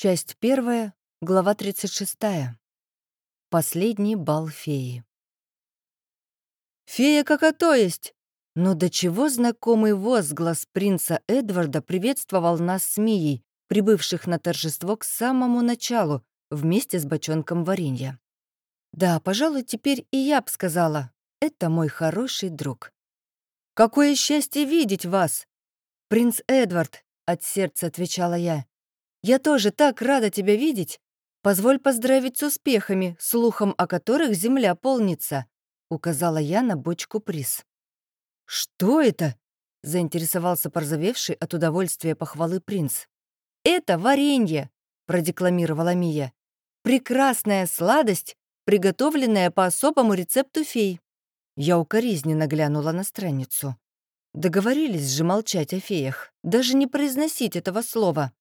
Часть первая, глава 36. Последний бал феи. «Фея как то есть!» Но до чего знакомый возглас принца Эдварда приветствовал нас с Мией, прибывших на торжество к самому началу, вместе с бочонком варенья. Да, пожалуй, теперь и я б сказала, это мой хороший друг. «Какое счастье видеть вас!» «Принц Эдвард», — от сердца отвечала я, «я тоже так рада тебя видеть. Позволь поздравить с успехами, слухом о которых земля полнится», — указала я на бочку приз. «Что это?» — заинтересовался порзавевший от удовольствия похвалы принц. «Это варенье», — продекламировала Мия. «Прекрасная сладость, приготовленная по особому рецепту фей». Я укоризненно глянула на страницу. Договорились же молчать о феях, даже не произносить этого слова.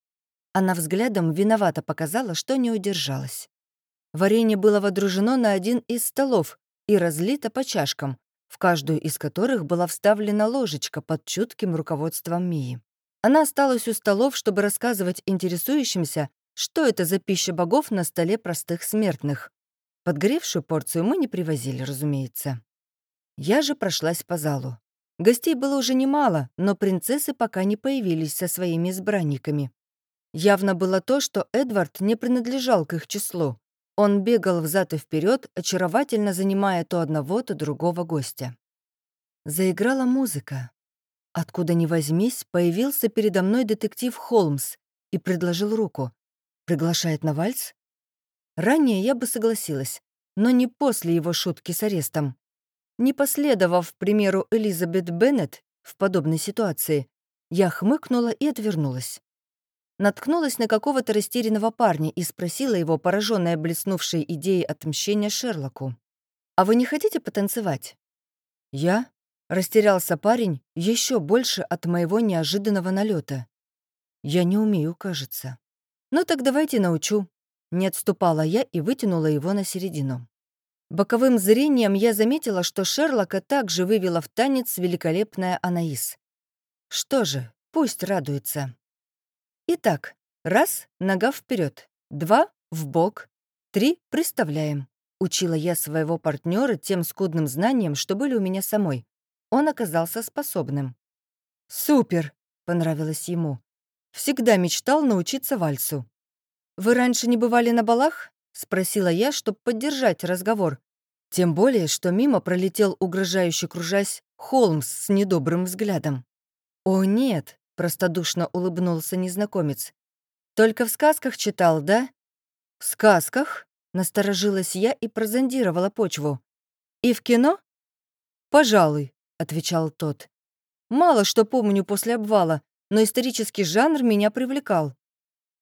Она взглядом виновато показала, что не удержалась. Варенье было водружено на один из столов и разлито по чашкам, в каждую из которых была вставлена ложечка под чутким руководством Мии. Она осталась у столов, чтобы рассказывать интересующимся, что это за пища богов на столе простых смертных. Подгоревшую порцию мы не привозили, разумеется. Я же прошлась по залу. Гостей было уже немало, но принцессы пока не появились со своими избранниками. Явно было то, что Эдвард не принадлежал к их числу. Он бегал взад и вперед, очаровательно занимая то одного, то другого гостя. Заиграла музыка. Откуда ни возьмись, появился передо мной детектив Холмс и предложил руку. Приглашает на вальс? Ранее я бы согласилась, но не после его шутки с арестом. Не последовав примеру Элизабет Беннет в подобной ситуации, я хмыкнула и отвернулась. Наткнулась на какого-то растерянного парня и спросила его, пораженная блеснувшей идеей отмщения Шерлоку. «А вы не хотите потанцевать?» «Я?» — растерялся парень еще больше от моего неожиданного налета. «Я не умею, кажется». «Ну так давайте научу». Не отступала я и вытянула его на середину. Боковым зрением я заметила, что Шерлока также вывела в танец великолепная Анаис. Что же, пусть радуется. Итак, раз — нога вперед, два — в бок, три — приставляем. Учила я своего партнера тем скудным знанием, что были у меня самой. Он оказался способным. «Супер!» — понравилось ему. «Всегда мечтал научиться вальсу». «Вы раньше не бывали на балах?» — спросила я, чтобы поддержать разговор. Тем более, что мимо пролетел угрожающе кружась Холмс с недобрым взглядом. «О, нет!» — простодушно улыбнулся незнакомец. «Только в сказках читал, да?» «В сказках?» — насторожилась я и прозондировала почву. «И в кино?» «Пожалуй», — отвечал тот. «Мало что помню после обвала, но исторический жанр меня привлекал.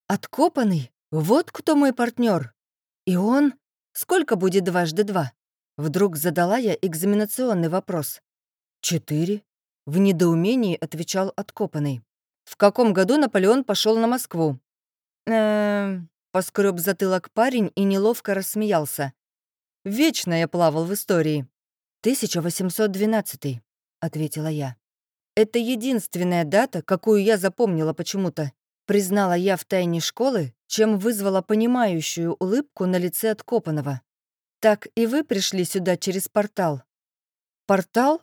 Откопанный? Вот кто мой партнер. И он... Сколько будет дважды два? Вдруг задала я экзаменационный вопрос. Четыре. В недоумении отвечал откопанный. В каком году Наполеон пошел на Москву? Эм... Поскреб затылок парень и неловко рассмеялся. Вечно я плавал в истории. 1812, ответила я. Это единственная дата, какую я запомнила почему-то. Признала я в тайне школы, чем вызвала понимающую улыбку на лице откопанного. «Так и вы пришли сюда через портал?» «Портал?»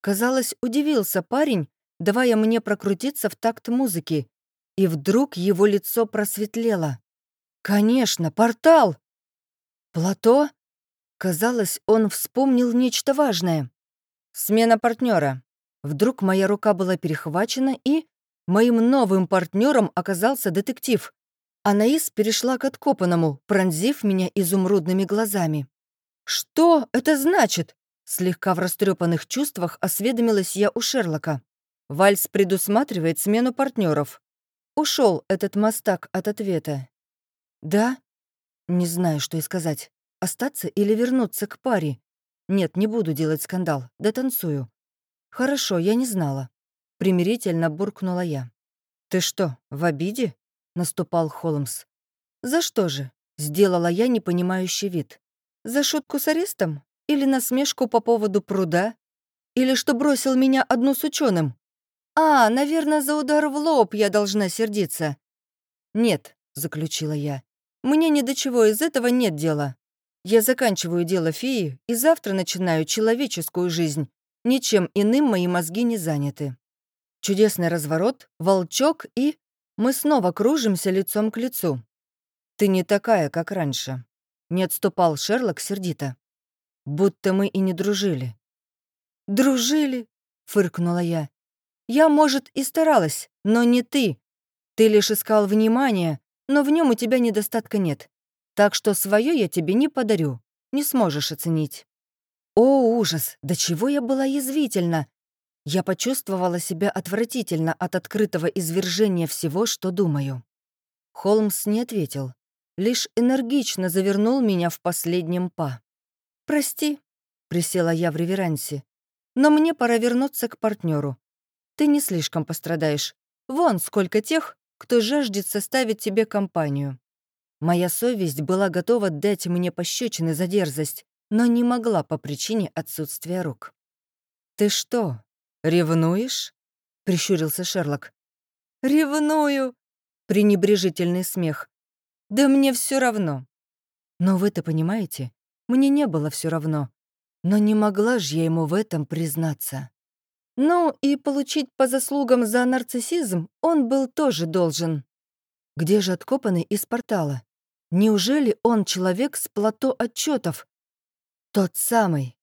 Казалось, удивился парень, давая мне прокрутиться в такт музыки. И вдруг его лицо просветлело. «Конечно, портал!» «Плато?» Казалось, он вспомнил нечто важное. «Смена партнера. Вдруг моя рука была перехвачена, и моим новым партнером оказался детектив. Анаис перешла к откопанному, пронзив меня изумрудными глазами. «Что это значит?» Слегка в растрепанных чувствах осведомилась я у Шерлока. Вальс предусматривает смену партнеров. Ушел этот мастак от ответа. «Да?» Не знаю, что и сказать. Остаться или вернуться к паре? Нет, не буду делать скандал. Да танцую. «Хорошо, я не знала». Примирительно буркнула я. «Ты что, в обиде?» — наступал Холмс. «За что же?» — сделала я непонимающий вид. «За шутку с арестом? Или насмешку по поводу пруда? Или что бросил меня одну с ученым? А, наверное, за удар в лоб я должна сердиться. Нет, заключила я. «Мне ни до чего из этого нет дела. Я заканчиваю дело феи и завтра начинаю человеческую жизнь. Ничем иным мои мозги не заняты. Чудесный разворот, волчок и... Мы снова кружимся лицом к лицу. Ты не такая, как раньше. Не отступал Шерлок сердито. Будто мы и не дружили. «Дружили?» — фыркнула я. «Я, может, и старалась, но не ты. Ты лишь искал внимания, но в нем у тебя недостатка нет. Так что свое я тебе не подарю, не сможешь оценить». О, ужас! До чего я была язвительна! Я почувствовала себя отвратительно от открытого извержения всего, что думаю. Холмс не ответил, лишь энергично завернул меня в последнем па. «Прости», — присела я в реверансе, «но мне пора вернуться к партнеру. Ты не слишком пострадаешь. Вон сколько тех, кто жаждет составить тебе компанию». Моя совесть была готова дать мне пощечины за дерзость, но не могла по причине отсутствия рук. «Ты что, ревнуешь?» — прищурился Шерлок. «Ревную!» — пренебрежительный смех. «Да мне все равно». «Но вы-то понимаете, мне не было все равно. Но не могла же я ему в этом признаться. Ну, и получить по заслугам за нарциссизм он был тоже должен. Где же откопанный из портала? Неужели он человек с плато отчетов? Тот самый.